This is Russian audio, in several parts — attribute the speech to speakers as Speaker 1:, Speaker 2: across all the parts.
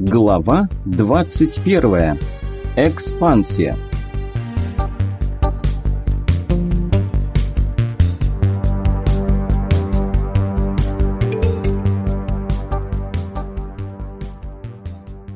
Speaker 1: Глава 21. Экспансия.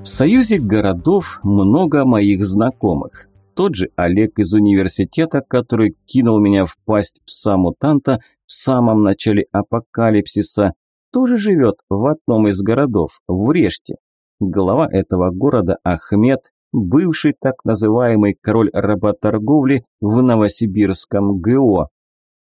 Speaker 1: В союзе городов много моих знакомых. Тот же Олег из университета, который кинул меня в пасть пса-мутанта в самом начале апокалипсиса, тоже живет в одном из городов, в Реште. Глава этого города Ахмед, бывший так называемый король работорговли в Новосибирском ГО.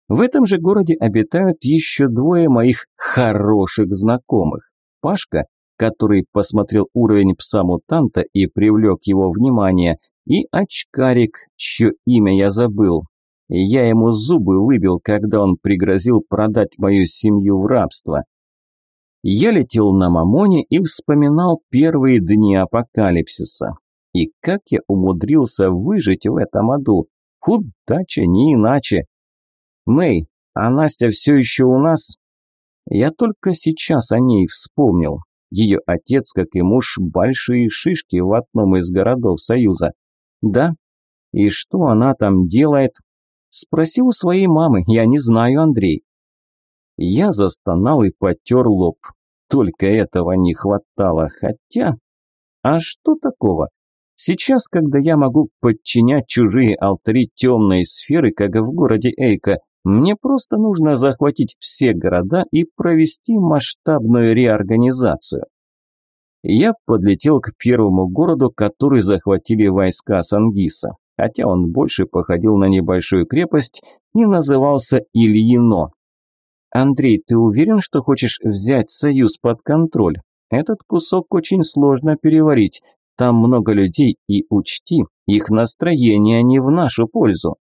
Speaker 1: В этом же городе обитают еще двое моих хороших знакомых. Пашка, который посмотрел уровень пса-мутанта и привлек его внимание, и очкарик, чье имя я забыл. Я ему зубы выбил, когда он пригрозил продать мою семью в рабство. Я летел на Мамоне и вспоминал первые дни апокалипсиса. И как я умудрился выжить в этом аду. Удача не иначе. Мэй, а Настя все еще у нас? Я только сейчас о ней вспомнил. Ее отец, как и муж, большие шишки в одном из городов Союза. Да? И что она там делает? Спроси у своей мамы, я не знаю, Андрей. Я застонал и потер лоб. Только этого не хватало, хотя... А что такого? Сейчас, когда я могу подчинять чужие алтари темной сферы, как в городе Эйка, мне просто нужно захватить все города и провести масштабную реорганизацию. Я подлетел к первому городу, который захватили войска Сангиса, хотя он больше походил на небольшую крепость и назывался Ильино. «Андрей, ты уверен, что хочешь взять Союз под контроль? Этот кусок очень сложно переварить. Там много людей, и учти, их настроение не в нашу пользу.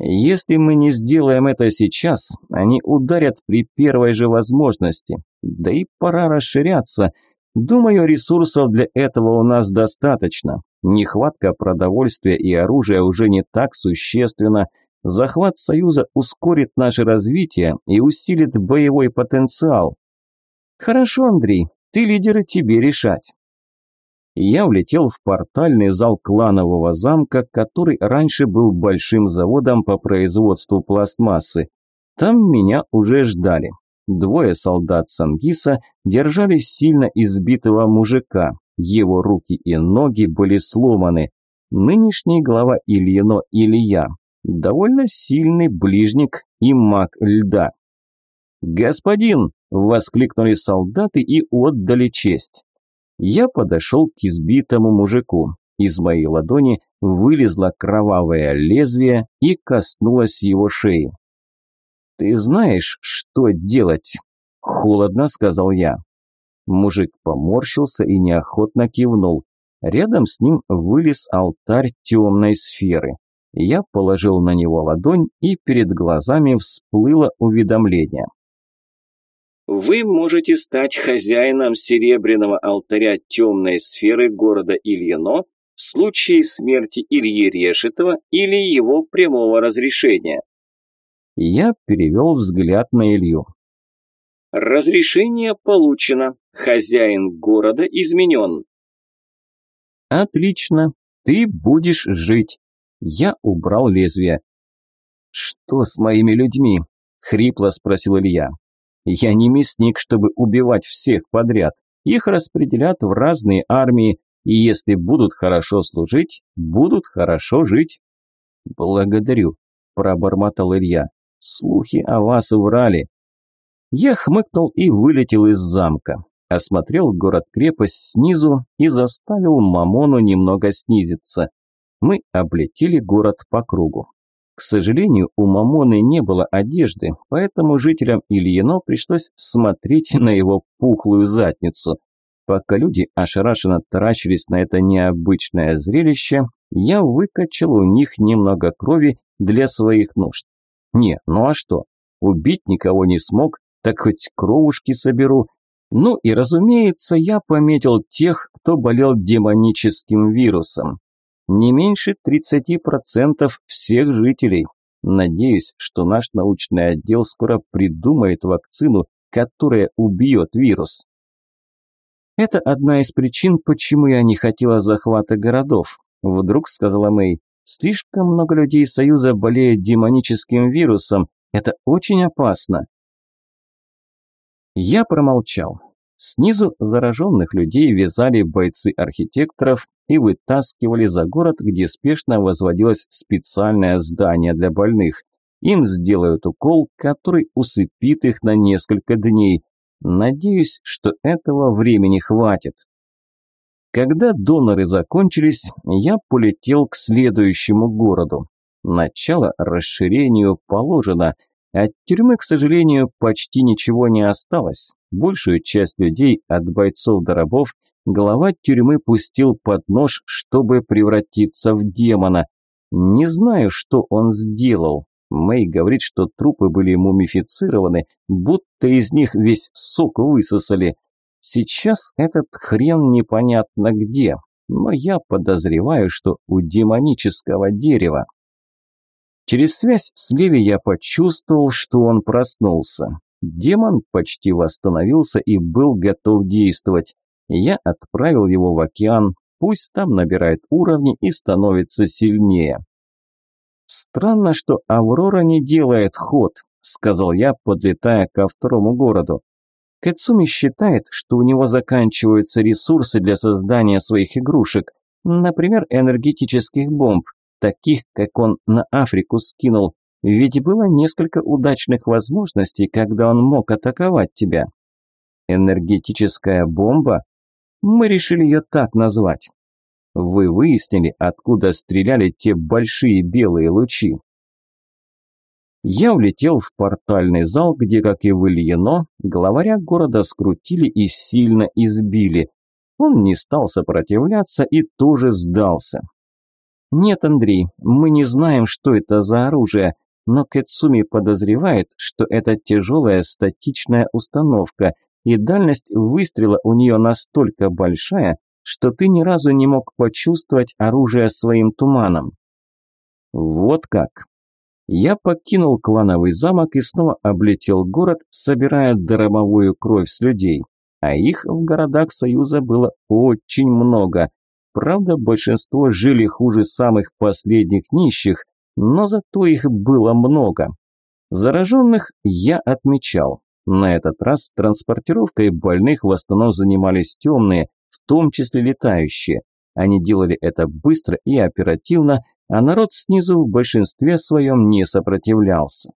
Speaker 1: Если мы не сделаем это сейчас, они ударят при первой же возможности. Да и пора расширяться. Думаю, ресурсов для этого у нас достаточно. Нехватка продовольствия и оружия уже не так существенна. Захват Союза ускорит наше развитие и усилит боевой потенциал. Хорошо, Андрей, ты лидер и тебе решать. Я влетел в портальный зал кланового замка, который раньше был большим заводом по производству пластмассы. Там меня уже ждали. Двое солдат Сангиса держали сильно избитого мужика. Его руки и ноги были сломаны. Нынешний глава Ильино Илья, довольно сильный ближник и маг льда. «Господин!» – воскликнули солдаты и отдали честь. Я подошел к избитому мужику. Из моей ладони вылезло кровавое лезвие и коснулось его шеи. «Ты знаешь, что делать?» – холодно сказал я. Мужик поморщился и неохотно кивнул. Рядом с ним вылез алтарь темной сферы. Я положил на него ладонь, и перед глазами всплыло уведомление.
Speaker 2: Вы можете стать хозяином серебряного алтаря темной сферы города Ильино в случае смерти Ильи Решетова или его прямого разрешения.
Speaker 1: Я перевел взгляд на Илью.
Speaker 2: Разрешение получено. Хозяин города изменен.
Speaker 1: Отлично. Ты будешь жить. Я убрал лезвие. «Что с моими людьми?» – хрипло спросил Илья. «Я не мясник, чтобы убивать всех подряд. Их распределят в разные армии, и если будут хорошо служить, будут хорошо жить». «Благодарю», – пробормотал Илья. «Слухи о вас врали». Я хмыкнул и вылетел из замка. Осмотрел город-крепость снизу и заставил Мамону немного снизиться мы облетели город по кругу. К сожалению, у Мамоны не было одежды, поэтому жителям Ильино пришлось смотреть на его пухлую задницу. Пока люди ошарашенно таращились на это необычное зрелище, я выкачал у них немного крови для своих нужд. Не, ну а что? Убить никого не смог, так хоть кровушки соберу. Ну и разумеется, я пометил тех, кто болел демоническим вирусом. Не меньше 30% всех жителей. Надеюсь, что наш научный отдел скоро придумает вакцину, которая убьет вирус. Это одна из причин, почему я не хотела захвата городов. Вдруг сказала Мэй, слишком много людей Союза болеет демоническим вирусом. Это очень опасно. Я промолчал. Снизу зараженных людей вязали бойцы архитекторов и вытаскивали за город, где спешно возводилось специальное здание для больных. Им сделают укол, который усыпит их на несколько дней. Надеюсь, что этого времени хватит. Когда доноры закончились, я полетел к следующему городу. Начало расширению положено. От тюрьмы, к сожалению, почти ничего не осталось. Большую часть людей, от бойцов до рабов, глава тюрьмы пустил под нож, чтобы превратиться в демона. Не знаю, что он сделал, Мэй говорит, что трупы были мумифицированы, будто из них весь сок высосали. Сейчас этот хрен непонятно где, но я подозреваю, что у демонического дерева. Через связь с Леви я почувствовал, что он проснулся. Демон почти восстановился и был готов действовать. Я отправил его в океан, пусть там набирает уровни и становится сильнее. «Странно, что Аврора не делает ход», – сказал я, подлетая ко второму городу. Кэцуми считает, что у него заканчиваются ресурсы для создания своих игрушек, например, энергетических бомб, таких, как он на Африку скинул, ведь было несколько удачных возможностей, когда он мог атаковать тебя. Энергетическая бомба? Мы решили ее так назвать. Вы выяснили, откуда стреляли те большие белые лучи? Я улетел в портальный зал, где, как и в Ильино, главаря города скрутили и сильно избили. Он не стал сопротивляться и тоже сдался. «Нет, Андрей, мы не знаем, что это за оружие, но Кэцуми подозревает, что это тяжелая статичная установка, и дальность выстрела у нее настолько большая, что ты ни разу не мог почувствовать оружие своим туманом. Вот как. Я покинул клановый замок и снова облетел город, собирая даромовую кровь с людей. А их в городах Союза было очень много. Правда, большинство жили хуже самых последних нищих, но зато их было много. Зараженных я отмечал. На этот раз транспортировкой больных в основном занимались темные, в том числе летающие. Они делали это быстро и оперативно, а народ снизу в большинстве своем не сопротивлялся.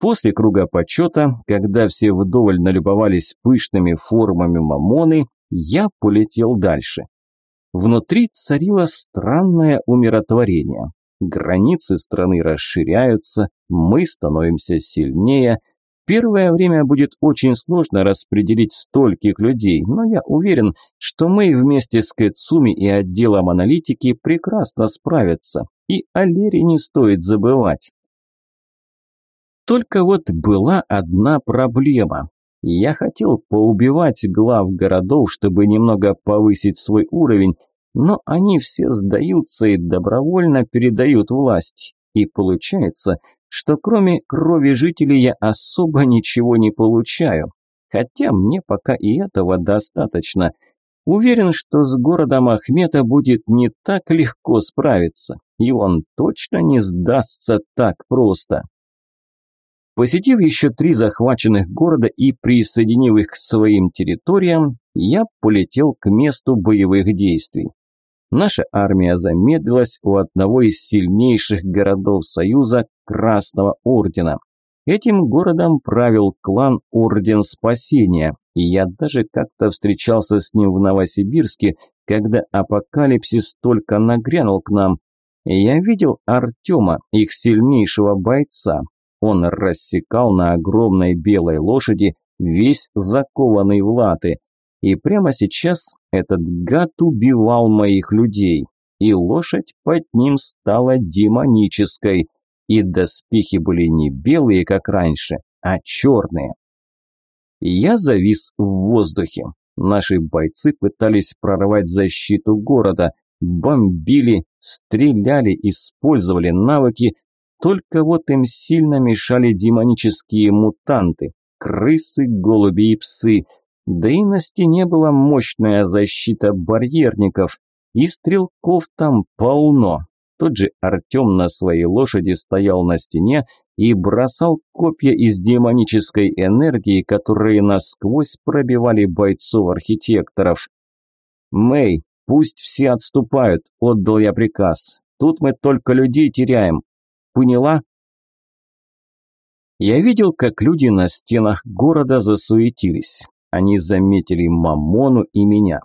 Speaker 1: После круга почета, когда все вдоволь налюбовались пышными формами мамоны, я полетел дальше. Внутри царило странное умиротворение. Границы страны расширяются, мы становимся сильнее, Первое время будет очень сложно распределить стольких людей, но я уверен, что мы вместе с Кэцуми и отделом аналитики прекрасно справятся. И о Лере не стоит забывать. Только вот была одна проблема. Я хотел поубивать глав городов, чтобы немного повысить свой уровень, но они все сдаются и добровольно передают власть. И получается, что кроме крови жителей я особо ничего не получаю. Хотя мне пока и этого достаточно. Уверен, что с городом Ахмета будет не так легко справиться, и он точно не сдастся так просто. Посетив еще три захваченных города и присоединив их к своим территориям, я полетел к месту боевых действий. Наша армия замедлилась у одного из сильнейших городов Союза Красного Ордена. Этим городом правил клан Орден Спасения, и я даже как-то встречался с ним в Новосибирске, когда апокалипсис только нагрянул к нам. Я видел Артема, их сильнейшего бойца. Он рассекал на огромной белой лошади, весь закованный в латы – и прямо сейчас этот гад убивал моих людей, и лошадь под ним стала демонической, и доспехи были не белые, как раньше, а черные. Я завис в воздухе. Наши бойцы пытались прорвать защиту города, бомбили, стреляли, использовали навыки, только вот им сильно мешали демонические мутанты, крысы, голуби и псы – Да и на стене была мощная защита барьерников, и стрелков там полно. Тот же Артем на своей лошади стоял на стене и бросал копья из демонической энергии, которые насквозь пробивали бойцов-архитекторов. «Мэй, пусть все отступают», – отдал я приказ. «Тут мы только людей теряем. Поняла?» Я видел, как люди на стенах города засуетились. Они заметили Мамону и меня.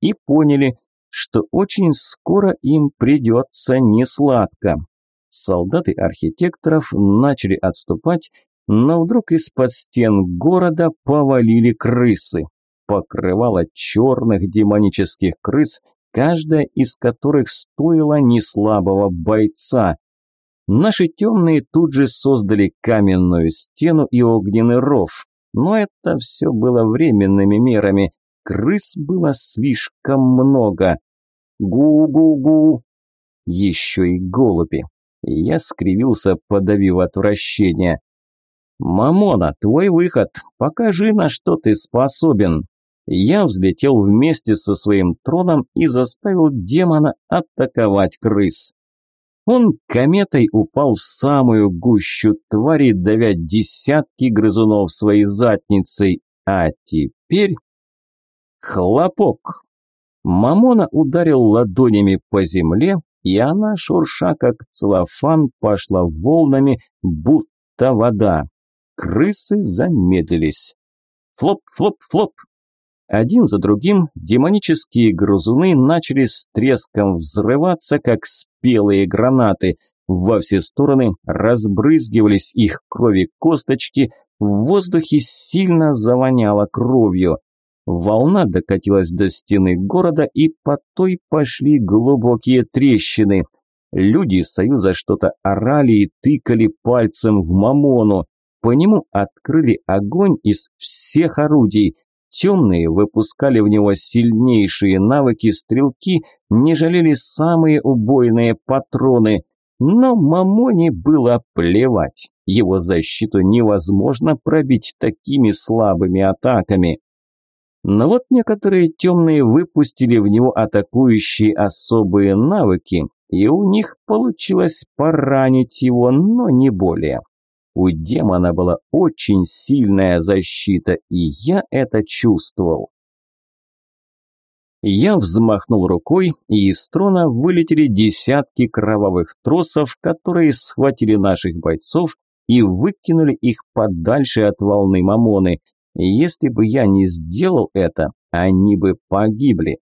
Speaker 1: И поняли, что очень скоро им придется несладко. Солдаты архитекторов начали отступать, но вдруг из-под стен города повалили крысы. Покрывало черных демонических крыс, каждая из которых стоила неслабого бойца. Наши темные тут же создали каменную стену и огненный ров. Но это все было временными мерами. Крыс было слишком много. Гу-гу-гу. Еще и голуби. Я скривился, подавив отвращение. «Мамона, твой выход. Покажи, на что ты способен». Я взлетел вместе со своим троном и заставил демона атаковать крыс. Он кометой упал в самую гущу твари, давя десятки грызунов своей задницей. А теперь... Хлопок! Мамона ударил ладонями по земле, и она, шурша как целлофан, пошла волнами, будто вода. Крысы замедлились. Флоп, флоп, флоп. Один за другим демонические грызуны начали с треском взрываться, как спелые гранаты. Во все стороны разбрызгивались их крови косточки, в воздухе сильно завоняло кровью. Волна докатилась до стены города, и по той пошли глубокие трещины. Люди Союза что-то орали и тыкали пальцем в Мамону. По нему открыли огонь из всех орудий. Темные выпускали в него сильнейшие навыки стрелки, не жалели самые убойные патроны. Но Мамоне было плевать. Его защиту невозможно пробить такими слабыми атаками. Но вот некоторые темные выпустили в него атакующие особые навыки, и у них получилось поранить его, но не более. У демона была очень сильная защита, и я это чувствовал. Я взмахнул рукой, и из трона вылетели десятки кровавых тросов, которые схватили наших бойцов и выкинули их подальше от волны мамоны. Если бы я не сделал это, они бы погибли.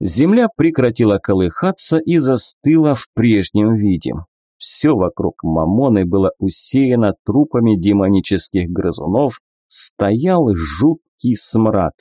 Speaker 1: Земля прекратила колыхаться и застыла в прежнем виде. Все вокруг Мамоны было усеяно трупами демонических грызунов, стоял жуткий смрад.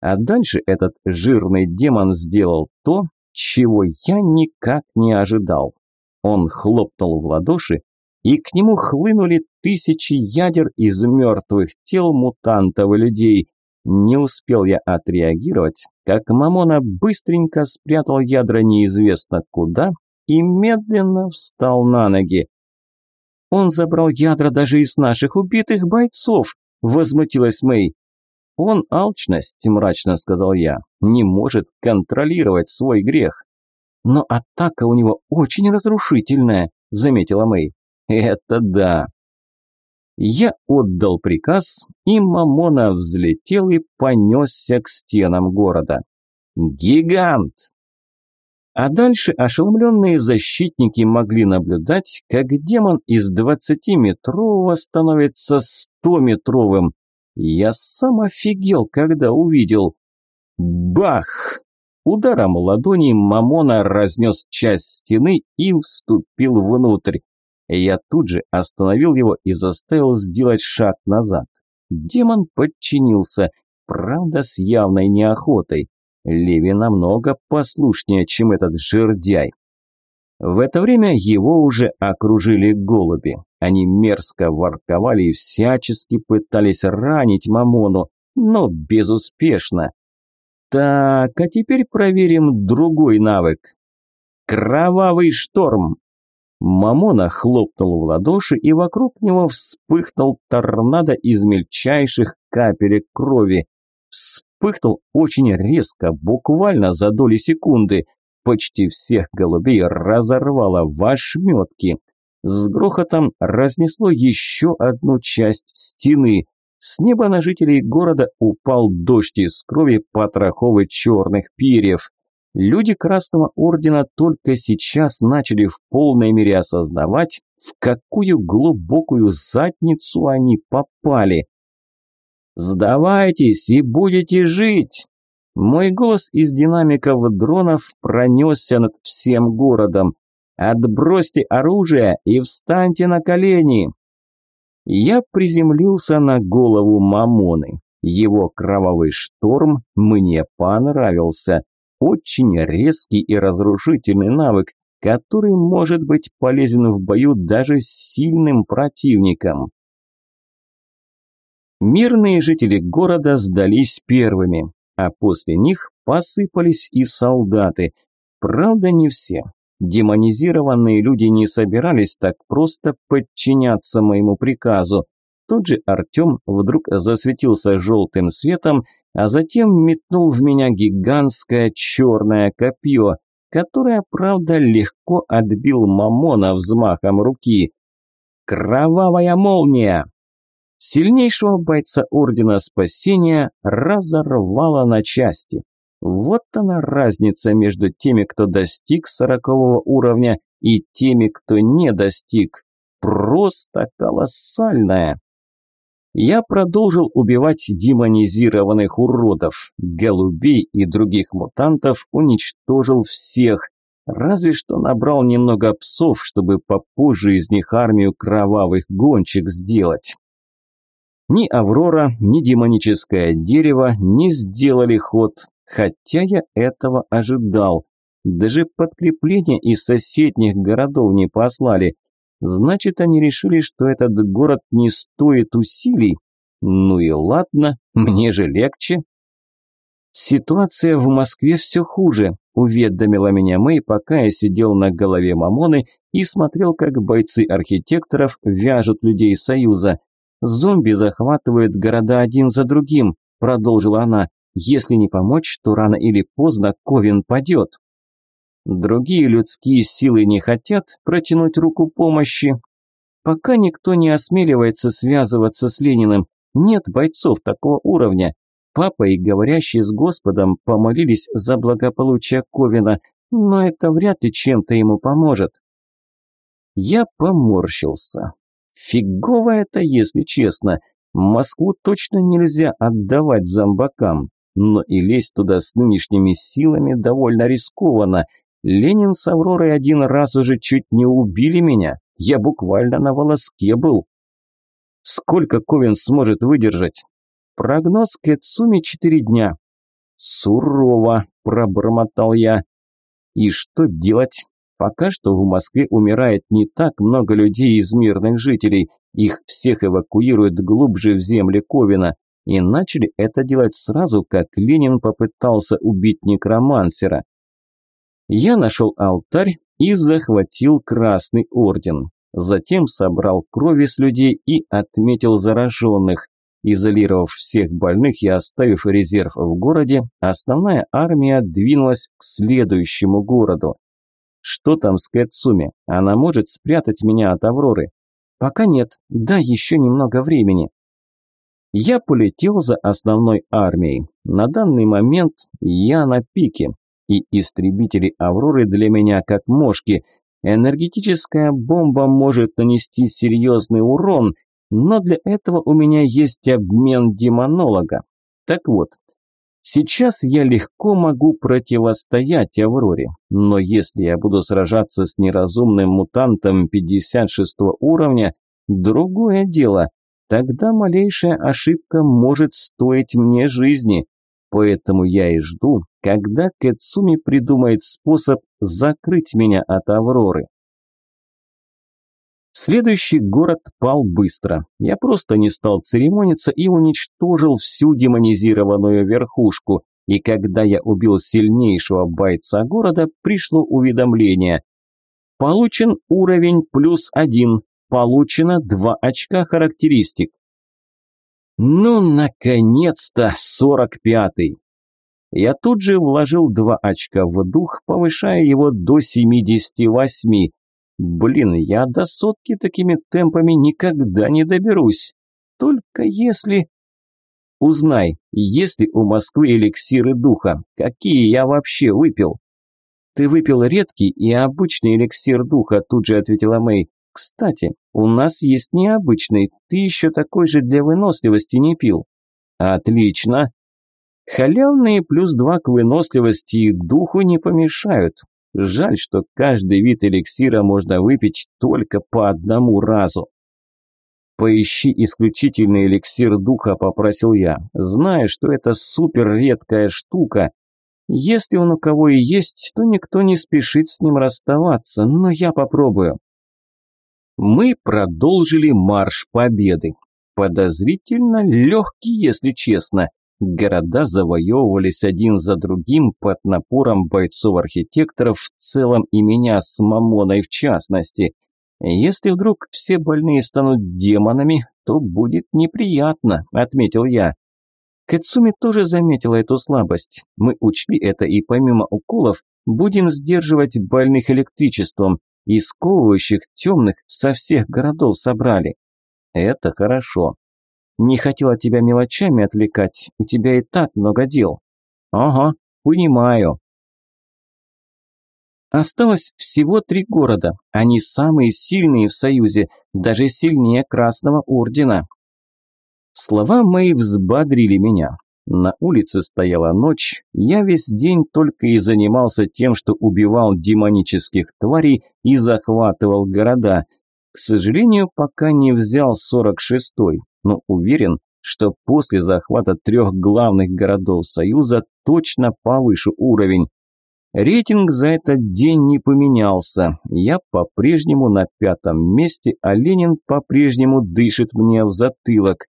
Speaker 1: А дальше этот жирный демон сделал то, чего я никак не ожидал. Он хлопнул в ладоши, и к нему хлынули тысячи ядер из мертвых тел мутантов и людей. Не успел я отреагировать, как Мамона быстренько спрятал ядра неизвестно куда и медленно встал на ноги. «Он забрал ядра даже из наших убитых бойцов», – возмутилась Мэй. «Он алчность», – мрачно сказал я, – «не может контролировать свой грех». «Но атака у него очень разрушительная», – заметила Мэй. Это да. Я отдал приказ, и Мамона взлетел и понесся к стенам города. Гигант! А дальше ошеломленные защитники могли наблюдать, как демон из 20-метрового становится 100-метровым. Я сам офигел, когда увидел. Бах! Ударом ладони Мамона разнес часть стены и вступил внутрь. Я тут же остановил его и заставил сделать шаг назад. Демон подчинился, правда с явной неохотой. Леви намного послушнее, чем этот жердяй. В это время его уже окружили голуби. Они мерзко ворковали и всячески пытались ранить Мамону, но безуспешно. Так, а теперь проверим другой навык. Кровавый шторм. Мамона хлопнул в ладоши, и вокруг него вспыхнул торнадо из мельчайших капелек крови. вспыхнул очень резко, буквально за доли секунды. Почти всех голубей разорвало в ошметки. С грохотом разнесло еще одну часть стены. С неба на жителей города упал дождь из крови потроховы черных перьев. Люди Красного Ордена только сейчас начали в полной мере осознавать, в какую глубокую задницу они попали. «Сдавайтесь и будете жить!» Мой голос из динамиков дронов пронесся над всем городом. «Отбросьте оружие и встаньте на колени!» Я приземлился на голову Мамоны. Его кровавый шторм мне понравился. Очень резкий и разрушительный навык, который может быть полезен в бою даже с сильным противником. Мирные жители города сдались первыми, а после них посыпались и солдаты. Правда, не все. Демонизированные люди не собирались так просто подчиняться моему приказу. Тот же Артем вдруг засветился желтым светом, а затем метнул в меня гигантское черное копье, которое, правда, легко отбил Мамона взмахом руки. «Кровавая молния!» Сильнейшего бойца Ордена Спасения разорвало на части. Вот она разница между теми, кто достиг сорокового уровня, и теми, кто не достиг. Просто колоссальная. Я продолжил убивать демонизированных уродов. Голубей и других мутантов уничтожил всех. Разве что набрал немного псов, чтобы попозже из них армию кровавых гонщик сделать. Ни Аврора, ни демоническое дерево не сделали ход, хотя я этого ожидал. Даже подкрепления из соседних городов не послали. Значит, они решили, что этот город не стоит усилий. Ну и ладно, мне же легче. Ситуация в Москве все хуже, уведомила меня Мэй, пока я сидел на голове Мамоны и смотрел, как бойцы архитекторов вяжут людей Союза. Зомби захватывают города один за другим, продолжила она. Если не помочь, то рано или поздно Ковен падет. Другие людские силы не хотят протянуть руку помощи. Пока никто не осмеливается связываться с Лениным, нет бойцов такого уровня. Папа и говорящий с Господом помолились за благополучие Ковина, но это вряд ли чем-то ему поможет. Я поморщился. Фигово это, если честно. Москву точно нельзя отдавать зомбакам. Но и лезть туда с нынешними силами довольно рискованно. Ленин с Авророй один раз уже чуть не убили меня. Я буквально на волоске был. Сколько Ковен сможет выдержать? Прогноз Кэцуми четыре дня. Сурово, пробормотал я. И что делать? Пока что в Москве умирает не так много людей из мирных жителей. Их всех эвакуируют глубже в земли Ковина. И начали это делать сразу, как Ленин попытался убить некромансера. Я нашел алтарь и захватил Красный Орден. Затем собрал крови с людей и отметил зараженных. Изолировав всех больных и оставив резерв в городе, основная армия двинулась к следующему городу. Что там с Кэцуми? Она может спрятать меня от Авроры? Пока нет, да еще немного времени. Я полетел за основной армией. На данный момент я на пике, и истребители Авроры для меня как мошки. Энергетическая бомба может нанести серьезный урон, но для этого у меня есть обмен демонолога. Так вот, Сейчас я легко могу противостоять Авроре, но если я буду сражаться с неразумным мутантом 56 уровня, другое дело. Тогда малейшая ошибка может стоить мне жизни. Поэтому я и жду, когда Кэцуми придумает способ закрыть меня от Авроры. Следующий город пал быстро. Я просто не стал церемониться и уничтожил всю демонизированную верхушку. И когда я убил сильнейшего бойца города, пришло уведомление. Получен уровень плюс один. Получено два очка характеристик. Ну, наконец-то, сорок пятый. Я тут же вложил два очка в дух, повышая его до 78. Блин, я до сотки такими темпами никогда не доберусь. Только если... Узнай, есть ли у Москвы эликсиры духа, какие я вообще выпил. Ты выпил редкий и обычный эликсир духа, тут же ответила Мэй. Кстати, у нас есть необычный, ты еще такой же для выносливости не пил. Отлично. Халявные плюс два к выносливости и духу не помешают. Жаль, что каждый вид эликсира можно выпить только по одному разу. «Поищи исключительный эликсир духа», – попросил я, зная, что это супер редкая штука. Если он у кого и есть, то никто не спешит с ним расставаться, но я попробую. Мы продолжили марш победы. Подозрительно легкий, если честно. Города завоевывались один за другим под напором бойцов-архитекторов в целом и меня с Мамоной в частности. Если вдруг все больные станут демонами, то будет неприятно, отметил я. Кэцуми тоже заметила эту слабость. Мы учли это и помимо уколов будем сдерживать больных электричеством, и сковывающих темных со всех городов собрали. Это хорошо. Не хотела тебя мелочами отвлекать, у тебя и так много дел. Ага, понимаю. Осталось всего три города, они самые сильные в Союзе, даже сильнее Красного Ордена. Слова мои взбодрили меня. На улице стояла ночь, я весь день только и занимался тем, что убивал демонических тварей и захватывал города. К сожалению, пока не взял 46-й, но уверен, что после захвата трех главных городов Союза точно повышу уровень. Рейтинг за этот день не поменялся. Я по-прежнему на пятом месте, а Ленин по-прежнему дышит мне в затылок.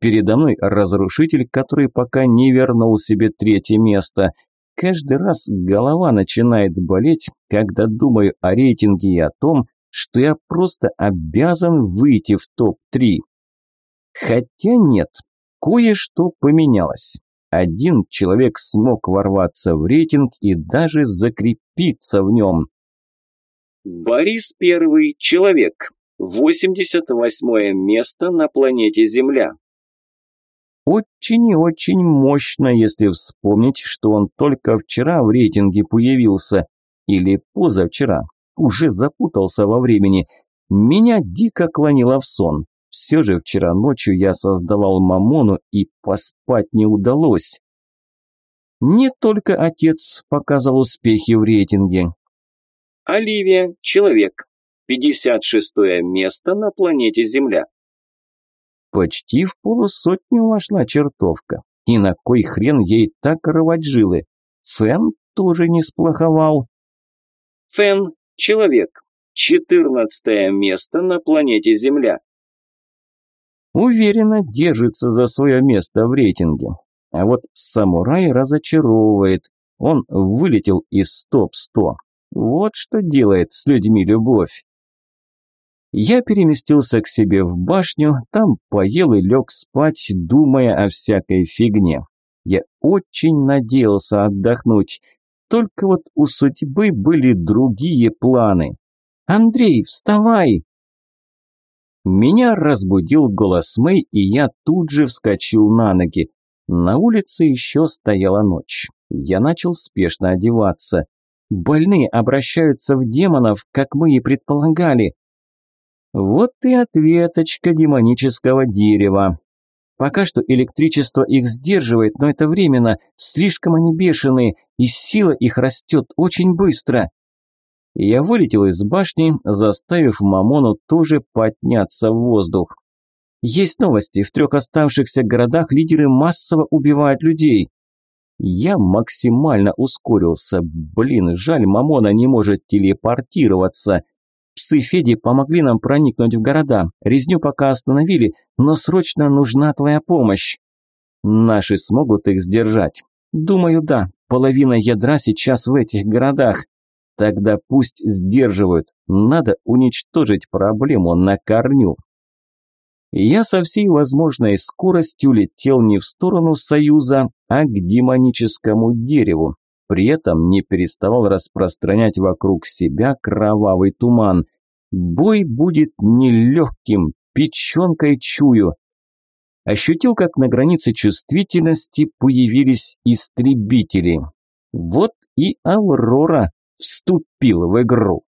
Speaker 1: Передо мной разрушитель, который пока не вернул себе третье место. Каждый раз голова начинает болеть, когда думаю о рейтинге и о том, что я просто обязан выйти в топ-3. Хотя нет, кое-что поменялось. Один человек смог ворваться в рейтинг и даже закрепиться в нем.
Speaker 2: Борис Первый, человек. 88 место на планете Земля.
Speaker 1: Очень и очень мощно, если вспомнить, что он только вчера в рейтинге появился. Или позавчера. Уже запутался во времени. Меня дико клонило в сон. Все же вчера ночью я создавал Мамону, и поспать не удалось. Не только отец показал успехи в рейтинге.
Speaker 2: Оливия, человек. 56 место на планете Земля.
Speaker 1: Почти в полусотню вошла чертовка. И на кой хрен ей так рвать жилы? Фэн тоже не сплоховал.
Speaker 2: Фэн – человек. Четырнадцатое место на планете Земля.
Speaker 1: Уверенно держится за свое место в рейтинге. А вот самурай разочаровывает. Он вылетел из топ-100. Вот что делает с людьми любовь. Я переместился к себе в башню, там поел и лег спать, думая о всякой фигне. Я очень надеялся отдохнуть, только вот у судьбы были другие планы. «Андрей, вставай!» Меня разбудил голос Мэй, и я тут же вскочил на ноги. На улице еще стояла ночь. Я начал спешно одеваться. Больные обращаются в демонов, как мы и предполагали. Вот и ответочка демонического дерева. Пока что электричество их сдерживает, но это временно, слишком они бешеные, и сила их растет очень быстро. Я вылетел из башни, заставив Мамону тоже подняться в воздух. Есть новости, в трех оставшихся городах лидеры массово убивают людей. Я максимально ускорился. Блин, жаль, Мамона не может телепортироваться. Псы Феди помогли нам проникнуть в города. Резню пока остановили, но срочно нужна твоя помощь. Наши смогут их сдержать. Думаю, да. Половина ядра сейчас в этих городах. Тогда пусть сдерживают. Надо уничтожить проблему на корню. Я со всей возможной скоростью летел не в сторону Союза, а к демоническому дереву. При этом не переставал распространять вокруг себя кровавый туман. Бой будет нелегким, печенкой чую. Ощутил, как на границе чувствительности появились истребители. Вот и Аврора вступил в игру.